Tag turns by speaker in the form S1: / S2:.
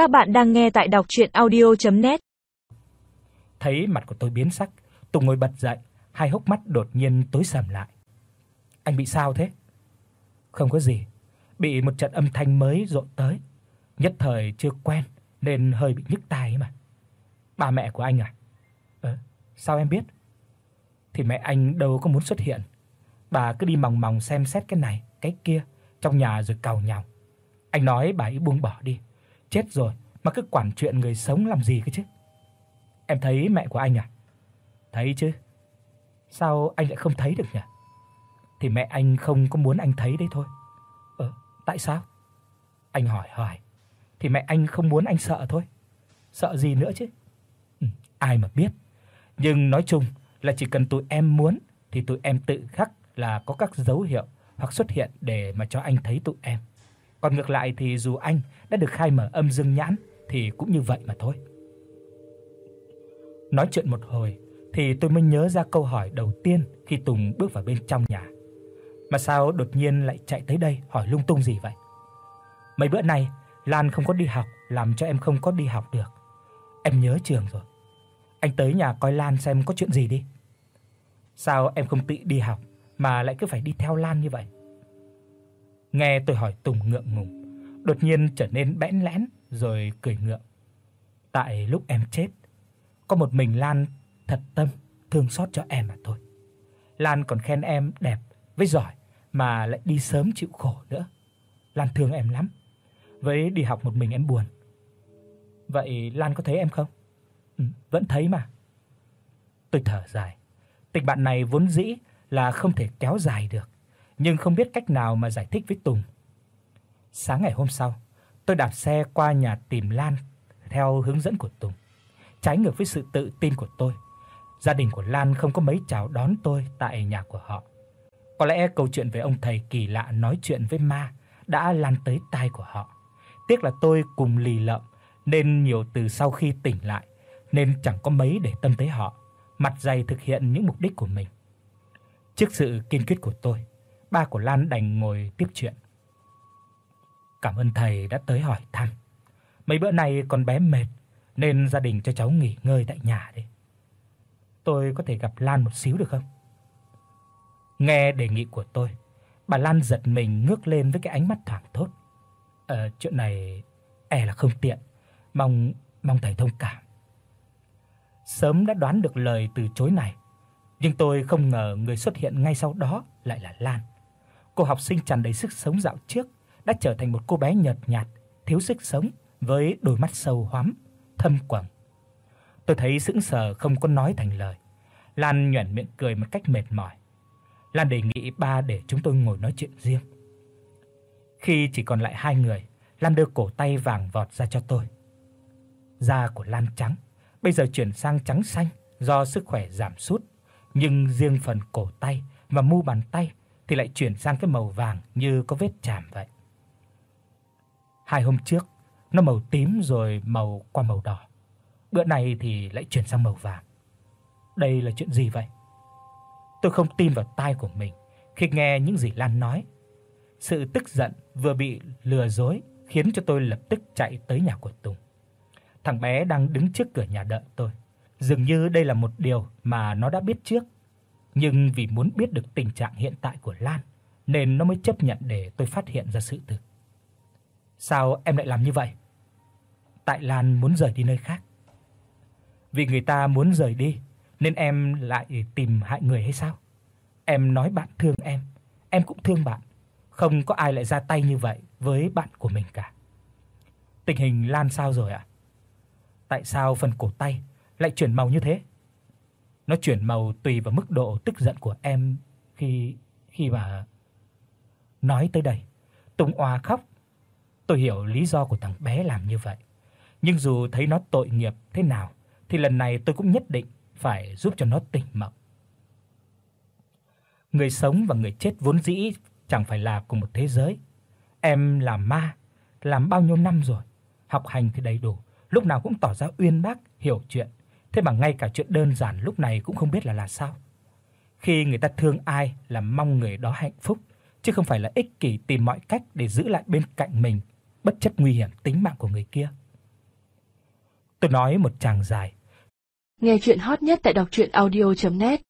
S1: Các bạn đang nghe tại đọc audio net
S2: Thấy mặt của tôi biến sắc, Tùng ngồi bật dậy, hai hốc mắt đột nhiên tối sầm lại. Anh bị sao thế? Không có gì, bị một trận âm thanh mới rộn tới, nhất thời chưa quen nên hơi bị nhức tai mà. bà mẹ của anh à? Ờ, sao em biết? Thì mẹ anh đâu có muốn xuất hiện. Bà cứ đi mòng mòng xem xét cái này, cái kia trong nhà rồi càu nhàu. Anh nói bà ấy buông bỏ đi. Chết rồi mà cứ quản chuyện người sống làm gì cơ chứ? Em thấy mẹ của anh à? Thấy chứ. Sao anh lại không thấy được nhỉ? Thì mẹ anh không có muốn anh thấy đấy thôi. Ờ, tại sao? Anh hỏi hỏi. Thì mẹ anh không muốn anh sợ thôi. Sợ gì nữa chứ? Ừ, ai mà biết. Nhưng nói chung là chỉ cần tụi em muốn thì tụi em tự khắc là có các dấu hiệu hoặc xuất hiện để mà cho anh thấy tụi em. Còn ngược lại thì dù anh đã được khai mở âm dương nhãn thì cũng như vậy mà thôi. Nói chuyện một hồi thì tôi mới nhớ ra câu hỏi đầu tiên khi Tùng bước vào bên trong nhà. Mà sao đột nhiên lại chạy tới đây hỏi lung tung gì vậy? Mấy bữa nay, Lan không có đi học làm cho em không có đi học được. Em nhớ trường rồi. Anh tới nhà coi Lan xem có chuyện gì đi. Sao em không tự đi học mà lại cứ phải đi theo Lan như vậy? Nghe tôi hỏi Tùng ngượng ngùng, đột nhiên trở nên bẽn lẽn rồi cười ngượng. Tại lúc em chết, có một mình Lan thật tâm thương xót cho em mà thôi. Lan còn khen em đẹp với giỏi mà lại đi sớm chịu khổ nữa. Lan thương em lắm. Với đi học một mình em buồn. Vậy Lan có thấy em không? Ừ, vẫn thấy mà. Tôi thở dài. Tình bạn này vốn dĩ là không thể kéo dài được, nhưng không biết cách nào mà giải thích với Tùng. Sáng ngày hôm sau, tôi đạp xe qua nhà tìm Lan theo hướng dẫn của Tùng. Trái ngược với sự tự tin của tôi, gia đình của Lan không có mấy chào đón tôi tại nhà của họ. Có lẽ câu chuyện về ông thầy kỳ lạ nói chuyện với ma đã lan tới tai của họ. Tiếc là tôi cùng lì lợm nên nhiều từ sau khi tỉnh lại nên chẳng có mấy để tâm tới họ, mặt dày thực hiện những mục đích của mình. Trước sự kiên quyết của tôi, ba của Lan đành ngồi tiếp chuyện. Cảm ơn thầy đã tới hỏi thăm. Mấy bữa nay con bé mệt nên gia đình cho cháu nghỉ ngơi tại nhà đi. Tôi có thể gặp Lan một xíu được không? Nghe đề nghị của tôi, bà Lan giật mình ngước lên với cái ánh mắt thẳng thốt. Ờ chuyện này e là không tiện, mong mong thầy thông cảm. Sớm đã đoán được lời từ chối này, nhưng tôi không ngờ người xuất hiện ngay sau đó lại là Lan. Cô học sinh tràn đầy sức sống dạo trước đã trở thành một cô bé nhợt nhạt, thiếu sức sống với đôi mắt sâu hoắm, thâm quầng. Tôi thấy sững sờ không có nói thành lời. Lan nhuyễn miệng cười một cách mệt mỏi. Lan đề nghị ba để chúng tôi ngồi nói chuyện riêng. Khi chỉ còn lại hai người, Lan đưa cổ tay vàng vọt ra cho tôi. Da của Lan trắng, bây giờ chuyển sang trắng xanh do sức khỏe giảm sút, nhưng riêng phần cổ tay và mu bàn tay thì lại chuyển sang cái màu vàng như có vết chàm vậy. Hai hôm trước, nó màu tím rồi màu qua màu đỏ. Bữa này thì lại chuyển sang màu vàng. Đây là chuyện gì vậy? Tôi không tin vào tai của mình khi nghe những gì Lan nói. Sự tức giận vừa bị lừa dối khiến cho tôi lập tức chạy tới nhà của Tùng. Thằng bé đang đứng trước cửa nhà đợi tôi. Dường như đây là một điều mà nó đã biết trước, nhưng vì muốn biết được tình trạng hiện tại của Lan nên nó mới chấp nhận để tôi phát hiện ra sự thực. Sao em lại làm như vậy? Tại Lan muốn rời đi nơi khác. Vì người ta muốn rời đi nên em lại tìm hại người hay sao? Em nói bạn thương em, em cũng thương bạn. Không có ai lại ra tay như vậy với bạn của mình cả. Tình hình Lan sao rồi ạ? Tại sao phần cổ tay lại chuyển màu như thế? Nó chuyển màu tùy vào mức độ tức giận của em khi khi mà nói tới đây, Tùng Oa khóc. Tôi hiểu lý do của thằng bé làm như vậy, nhưng dù thấy nó tội nghiệp thế nào thì lần này tôi cũng nhất định phải giúp cho nó tỉnh mộng. Người sống và người chết vốn dĩ chẳng phải là cùng một thế giới. Em là ma, làm bao nhiêu năm rồi, học hành thì đầy đủ, lúc nào cũng tỏ ra uyên bác, hiểu chuyện, thế mà ngay cả chuyện đơn giản lúc này cũng không biết là là sao. Khi người ta thương ai là mong người đó hạnh phúc, chứ không phải là ích kỷ tìm mọi cách để giữ lại bên cạnh mình bất chấp nguy hiểm tính mạng của người kia. Tôi nói một tràng dài.
S3: Nghe chuyện hot nhất tại đọc audio net